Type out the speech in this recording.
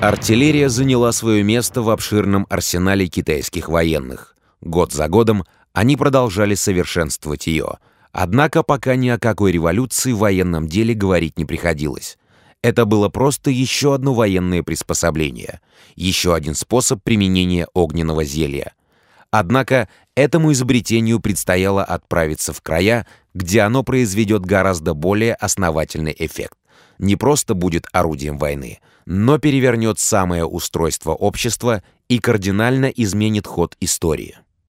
Артиллерия заняла свое место в обширном арсенале китайских военных. Год за годом они продолжали совершенствовать ее. Однако пока ни о какой революции в военном деле говорить не приходилось. Это было просто еще одно военное приспособление, еще один способ применения огненного зелья. Однако этому изобретению предстояло отправиться в края, где оно произведет гораздо более основательный эффект. Не просто будет орудием войны, но перевернет самое устройство общества и кардинально изменит ход истории.